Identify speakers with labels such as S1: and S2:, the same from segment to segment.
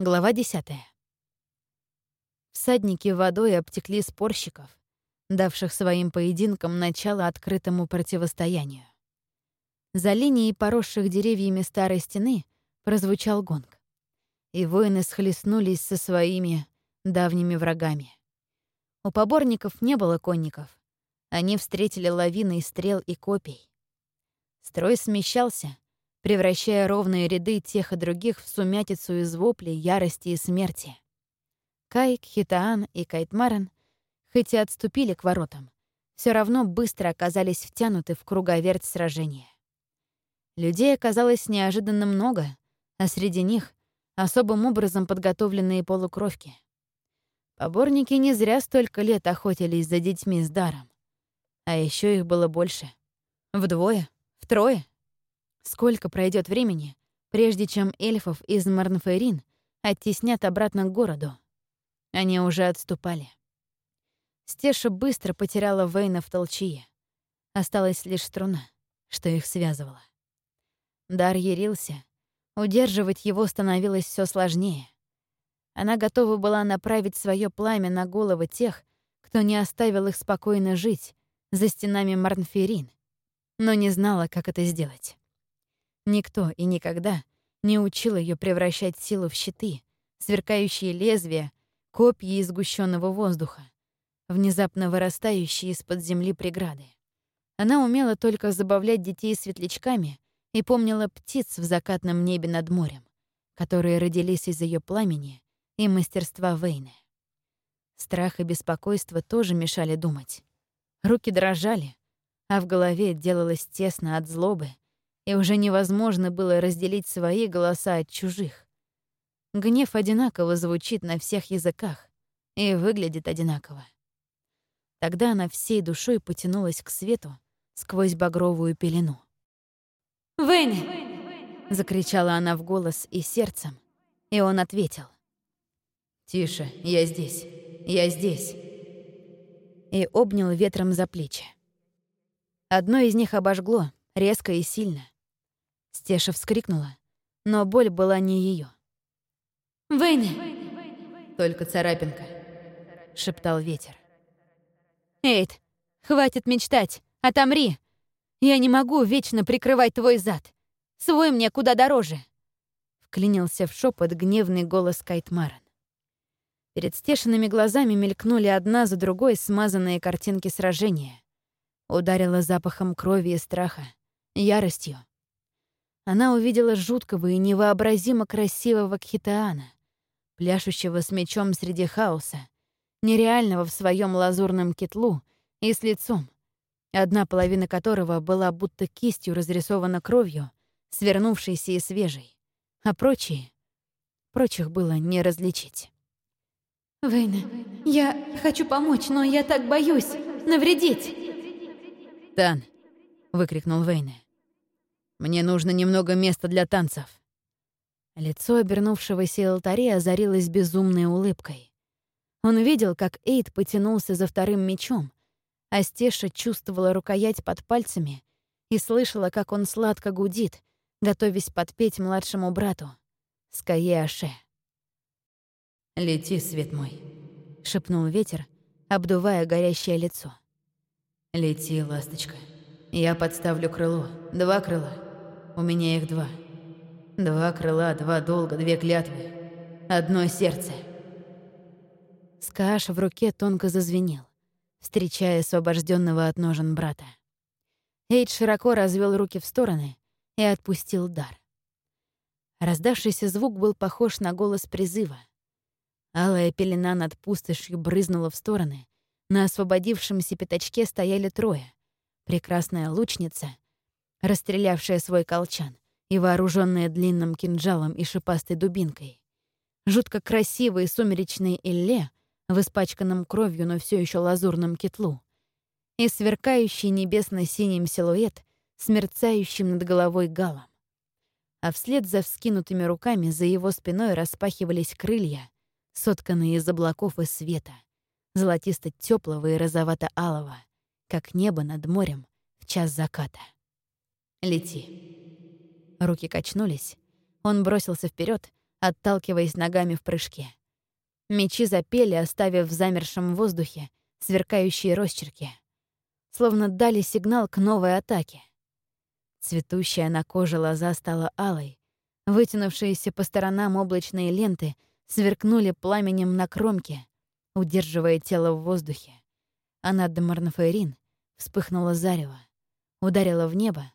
S1: Глава 10. Всадники водой обтекли спорщиков, давших своим поединкам начало открытому противостоянию. За линией поросших деревьями старой стены прозвучал гонг, и воины схлестнулись со своими давними врагами. У поборников не было конников. Они встретили лавины стрел и копий. Строй смещался, превращая ровные ряды тех и других в сумятицу из воплей, ярости и смерти. Кайк, Хитаан и Кайтмаран, хоть и отступили к воротам, все равно быстро оказались втянуты в круговерть сражения. Людей оказалось неожиданно много, а среди них — особым образом подготовленные полукровки. Поборники не зря столько лет охотились за детьми с даром. А еще их было больше. Вдвое, втрое. Сколько пройдет времени, прежде чем эльфов из Марнферин оттеснят обратно к городу? Они уже отступали. Стеша быстро потеряла Вейна в толчье. Осталась лишь струна, что их связывала. Дар ярился. Удерживать его становилось все сложнее. Она готова была направить свое пламя на головы тех, кто не оставил их спокойно жить за стенами Марнферин, но не знала, как это сделать. Никто и никогда не учил ее превращать силу в щиты, сверкающие лезвия, копья из сгущенного воздуха, внезапно вырастающие из-под земли преграды. Она умела только забавлять детей светлячками и помнила птиц в закатном небе над морем, которые родились из ее пламени и мастерства Вейны. Страх и беспокойство тоже мешали думать. Руки дрожали, а в голове делалось тесно от злобы и уже невозможно было разделить свои голоса от чужих. Гнев одинаково звучит на всех языках и выглядит одинаково. Тогда она всей душой потянулась к свету сквозь багровую пелену.
S2: «Вэнни!»
S1: — закричала она в голос и сердцем, и он ответил.
S3: «Тише, я здесь, я здесь!»
S1: И обнял ветром за плечи. Одно из них обожгло, резко и сильно. Стеша вскрикнула, но боль была не ее.
S2: «Вэнни!»
S3: «Только царапинка», —
S1: шептал ветер.
S2: «Эйд, хватит мечтать, отомри! Я не могу вечно прикрывать твой зад. Свой мне куда дороже!»
S1: Вклинился в шепот гневный голос Кайтмаран. Перед стешенными глазами мелькнули одна за другой смазанные картинки сражения. Ударила запахом крови и страха, яростью, она увидела жуткого и невообразимо красивого Кхитаана, пляшущего с мечом среди хаоса, нереального в своем лазурном кетлу и с лицом, одна половина которого была будто кистью разрисована кровью, свернувшейся и свежей, а прочие... Прочих было не различить.
S2: «Вейна, я хочу помочь, но я так боюсь навредить!»
S1: «Тан!» — выкрикнул Вейна. Мне нужно немного места для танцев». Лицо обернувшегося алтари озарилось безумной улыбкой. Он видел, как Эйд потянулся за вторым мечом, а Стеша чувствовала рукоять под пальцами и слышала, как он сладко гудит, готовясь подпеть младшему брату, Скае Аше.
S3: «Лети, свет мой», —
S1: шепнул ветер, обдувая горящее лицо.
S3: «Лети, ласточка. Я подставлю крыло, два крыла. У меня их два. Два крыла, два долга, две клятвы. Одно сердце.
S1: Скаш в руке тонко зазвенел, встречая освобожденного от ножен брата. Эйд широко развел руки в стороны и отпустил дар. Раздавшийся звук был похож на голос призыва. Алая пелена над пустошью брызнула в стороны. На освободившемся пятачке стояли трое. Прекрасная лучница — расстрелявшая свой колчан и вооруженная длинным кинжалом и шипастой дубинкой. Жутко красивый сумеречный Илле в испачканном кровью, но все еще лазурном кетлу. И сверкающий небесно-синим силуэт с мерцающим над головой галом. А вслед за вскинутыми руками за его спиной распахивались крылья, сотканные из облаков и света, золотисто теплого и розовато-алого, как небо над морем в час заката.
S3: Лети».
S1: Руки качнулись. Он бросился вперед, отталкиваясь ногами в прыжке. Мечи запели, оставив в замершем воздухе сверкающие росчерки. Словно дали сигнал к новой атаке. Цветущая на коже лоза стала алой, вытянувшиеся по сторонам облачные ленты сверкнули пламенем на кромке, удерживая тело в воздухе. А над Марнафейрин вспыхнуло зарево, ударило в небо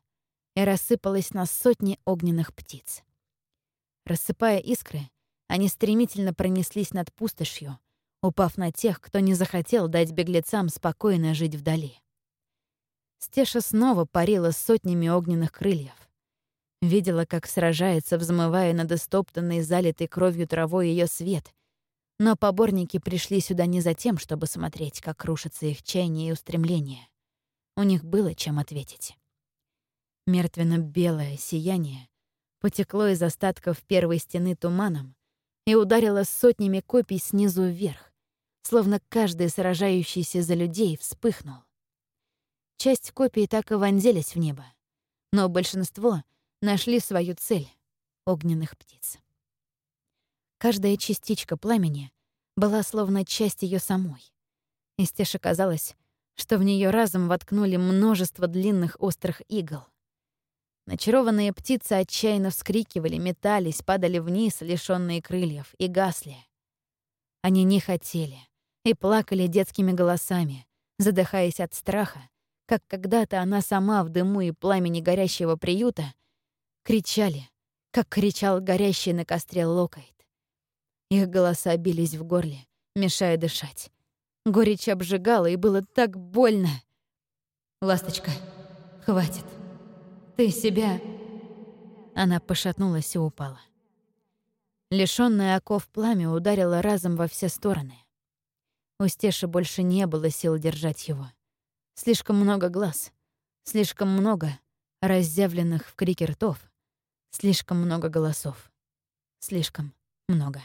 S1: и рассыпалось на сотни огненных птиц. Рассыпая искры, они стремительно пронеслись над пустошью, упав на тех, кто не захотел дать беглецам спокойно жить вдали. Стеша снова парила сотнями огненных крыльев. Видела, как сражается, взмывая над истоптанной, залитой кровью травой ее свет. Но поборники пришли сюда не за тем, чтобы смотреть, как рушатся их чаяния и устремления. У них было чем ответить. Мертвенно-белое сияние потекло из остатков первой стены туманом и ударило сотнями копий снизу вверх, словно каждый сражающийся за людей вспыхнул. Часть копий так и вонзились в небо, но большинство нашли свою цель — огненных птиц. Каждая частичка пламени была словно часть ее самой. И Стеше казалось, что в нее разом воткнули множество длинных острых игл. Начарованные птицы отчаянно вскрикивали, метались, падали вниз, лишённые крыльев, и гасли. Они не хотели и плакали детскими голосами, задыхаясь от страха, как когда-то она сама в дыму и пламени горящего приюта, кричали, как кричал горящий на костре Локайт. Их голоса бились в горле, мешая дышать. Горечь обжигала, и было так больно. «Ласточка, хватит. Ты себя...» Она пошатнулась и упала. Лишённое оков пламя ударило разом во все стороны. У Стеши больше не было сил держать его. Слишком много глаз, слишком много разъявленных в крике ртов, слишком много голосов, слишком много.